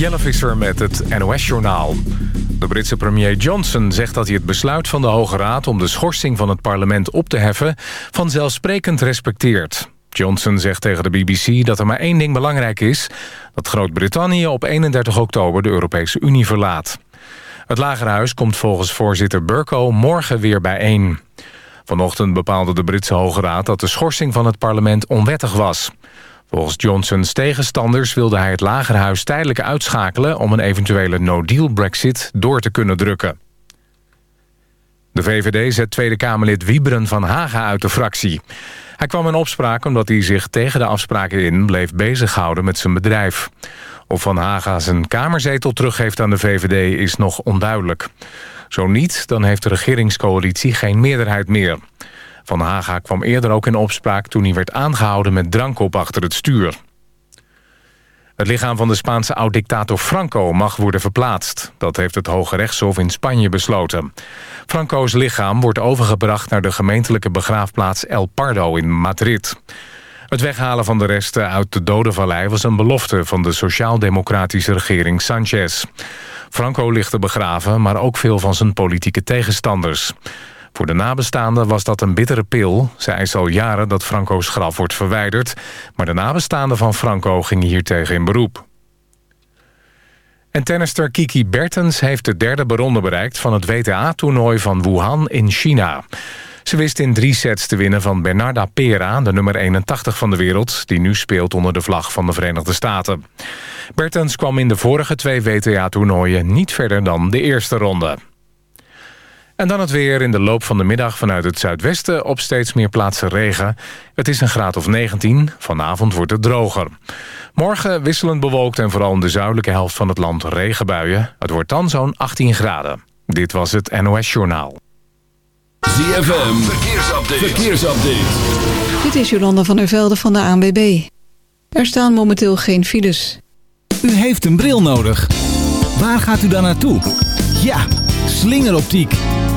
Jelle met het NOS-journaal. De Britse premier Johnson zegt dat hij het besluit van de Hoge Raad... om de schorsing van het parlement op te heffen... vanzelfsprekend respecteert. Johnson zegt tegen de BBC dat er maar één ding belangrijk is... dat Groot-Brittannië op 31 oktober de Europese Unie verlaat. Het Lagerhuis komt volgens voorzitter Burko morgen weer bijeen. Vanochtend bepaalde de Britse Hoge Raad dat de schorsing van het parlement onwettig was... Volgens Johnsons tegenstanders wilde hij het lagerhuis tijdelijk uitschakelen... om een eventuele no-deal brexit door te kunnen drukken. De VVD zet Tweede Kamerlid Wieberen van Haga uit de fractie. Hij kwam in opspraak omdat hij zich tegen de afspraken in... bleef bezighouden met zijn bedrijf. Of Van Haga zijn kamerzetel teruggeeft aan de VVD is nog onduidelijk. Zo niet, dan heeft de regeringscoalitie geen meerderheid meer. Van Haga kwam eerder ook in opspraak toen hij werd aangehouden met drank op achter het stuur. Het lichaam van de Spaanse oud-dictator Franco mag worden verplaatst. Dat heeft het Hoge Rechtshof in Spanje besloten. Franco's lichaam wordt overgebracht naar de gemeentelijke begraafplaats El Pardo in Madrid. Het weghalen van de resten uit de dodenvallei was een belofte van de sociaal-democratische regering Sanchez. Franco ligt te begraven, maar ook veel van zijn politieke tegenstanders. Voor de nabestaanden was dat een bittere pil. Ze eisen al jaren dat Franco's graf wordt verwijderd... maar de nabestaanden van Franco gingen hiertegen in beroep. En tennister Kiki Bertens heeft de derde ronde bereikt... van het WTA-toernooi van Wuhan in China. Ze wist in drie sets te winnen van Bernarda Pera... de nummer 81 van de wereld... die nu speelt onder de vlag van de Verenigde Staten. Bertens kwam in de vorige twee WTA-toernooien... niet verder dan de eerste ronde. En dan het weer in de loop van de middag vanuit het zuidwesten op steeds meer plaatsen regen. Het is een graad of 19. Vanavond wordt het droger. Morgen wisselend bewolkt en vooral in de zuidelijke helft van het land regenbuien. Het wordt dan zo'n 18 graden. Dit was het NOS Journaal. ZFM, verkeersupdate. verkeersupdate. Dit is Jolanda van der Velde van de ANWB. Er staan momenteel geen files. U heeft een bril nodig. Waar gaat u dan naartoe? Ja, slingeroptiek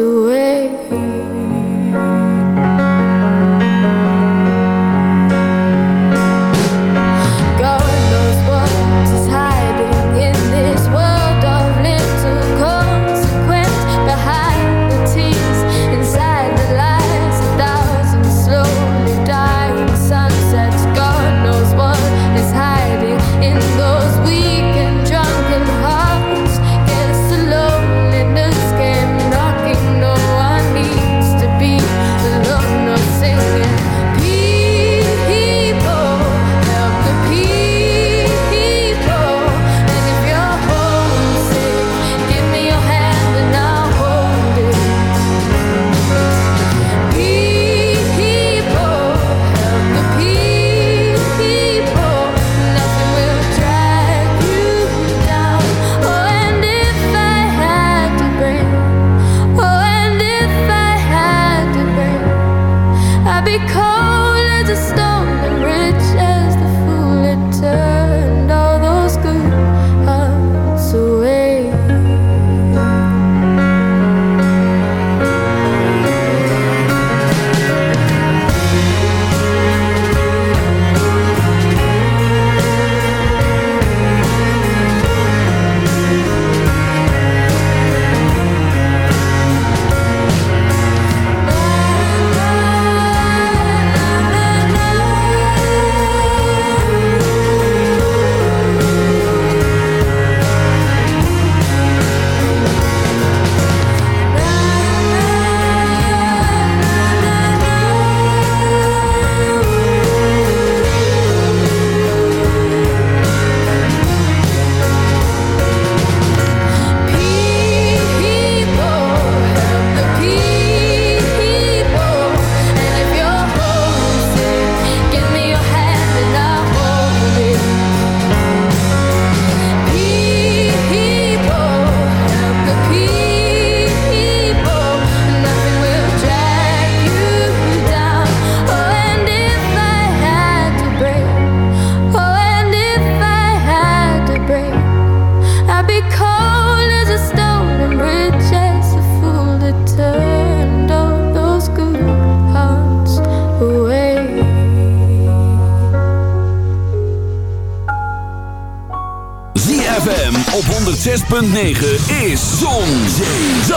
away.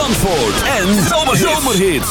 En Zomerhits.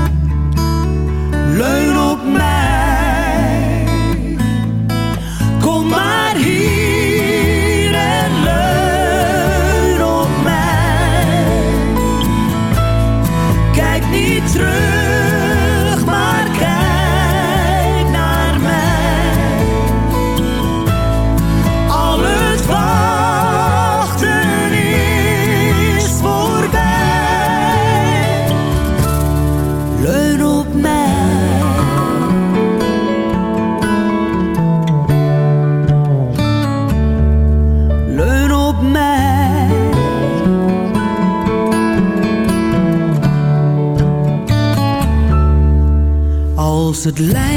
Als het lijkt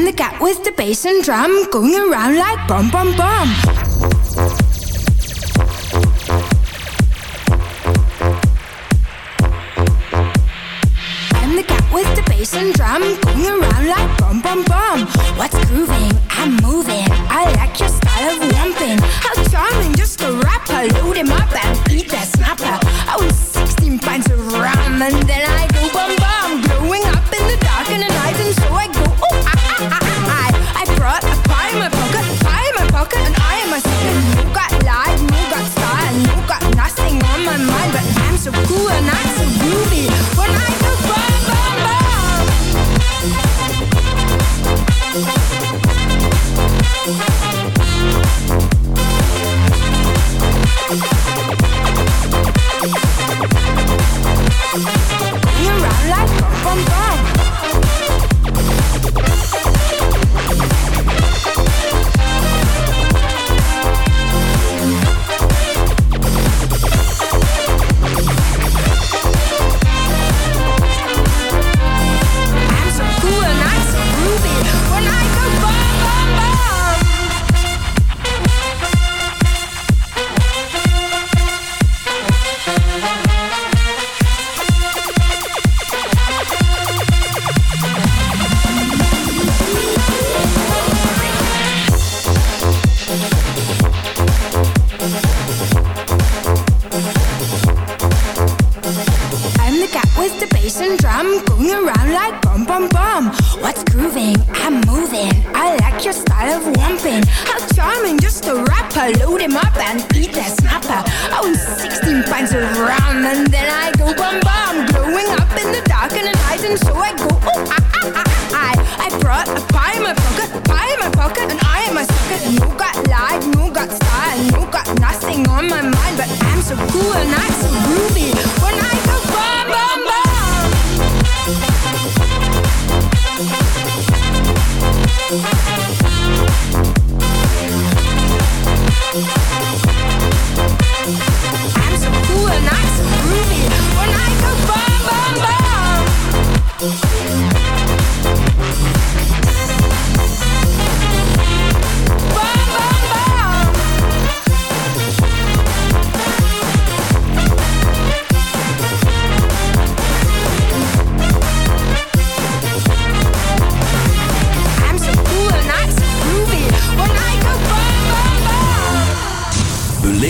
I'm the cat with the bass and drum going around like bum bum bum. I'm the cat with the bass and drum going around like bum bum bum. What's grooving? I'm moving. I like your style of lumping. How charming, just a rapper. Load him up and eat that snapper. I was 16 pints of rum and then I go bum bum. Growing up in the dark gonna What's grooving? I'm moving. I like your style of wumping. How charming, just a rapper. Load him up and eat that snapper. I own 16 pints of rum and then I go bum bum. Growing up in the dark and the night and so I go oh ah ah ah ah. I, I brought a pie in my pocket, pie in my pocket, and I am a sucker. No got light, no got style, no got nothing on my mind, but I'm so cool and I'm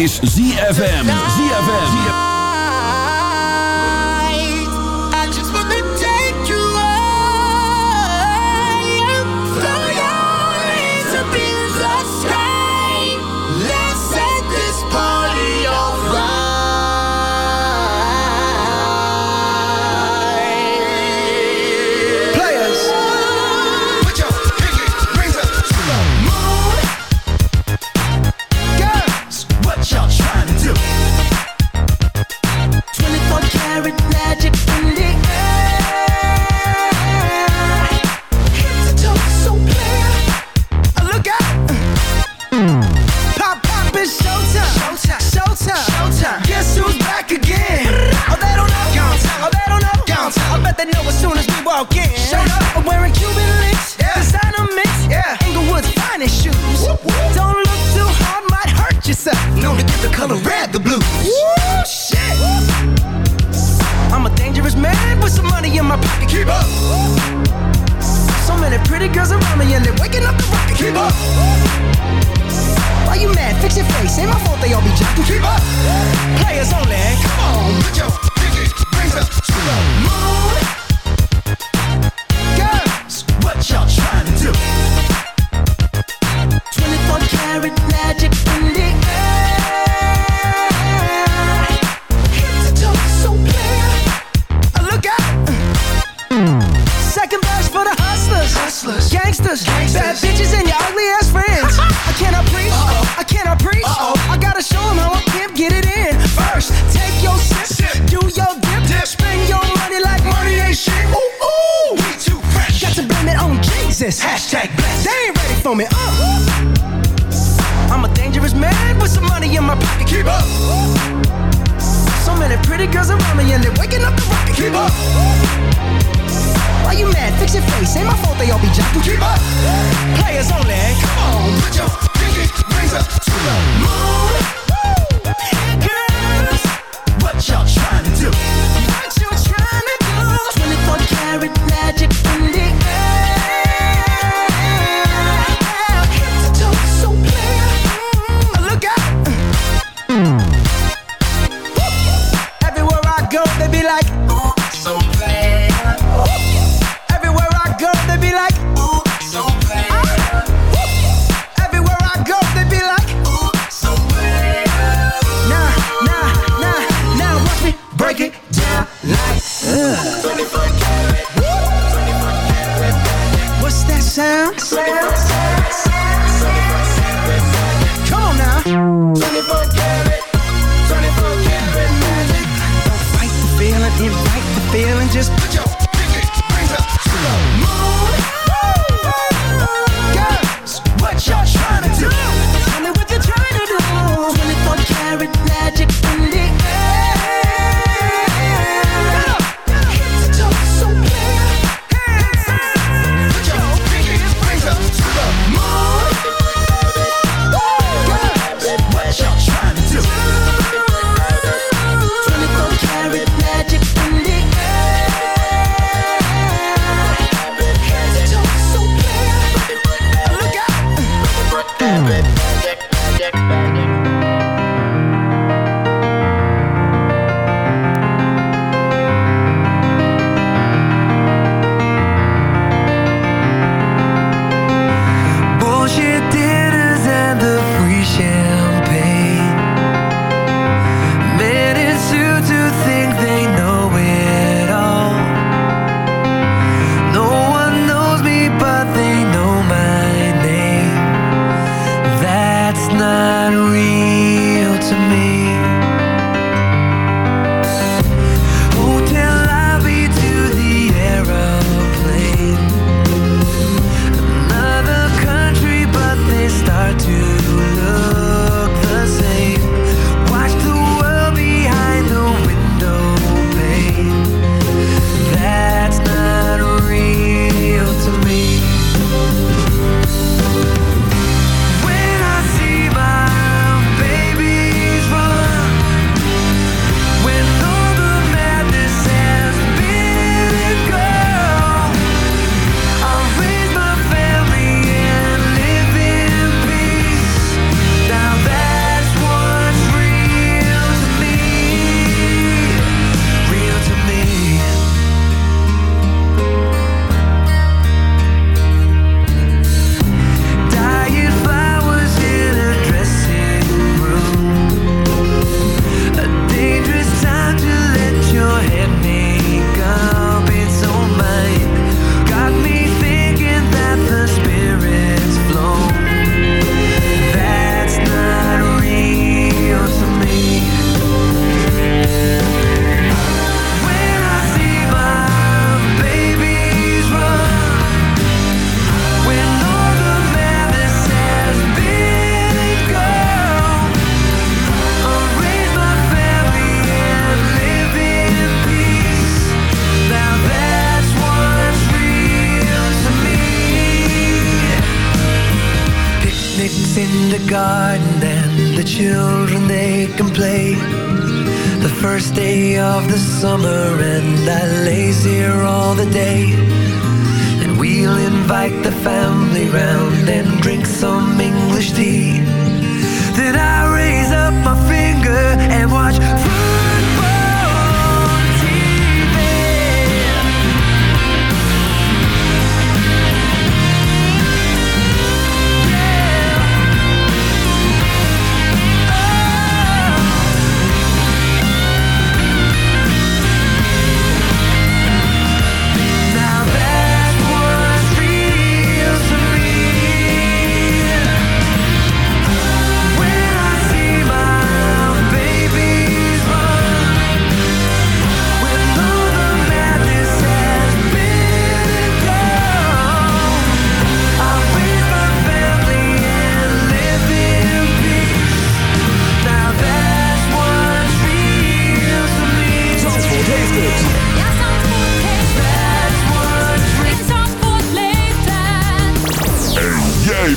is ZFM.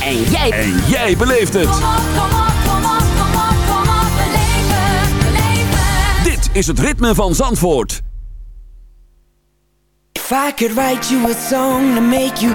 En jij. En beleeft het. Dit is het ritme van Zandvoort. If I could write you a song to make you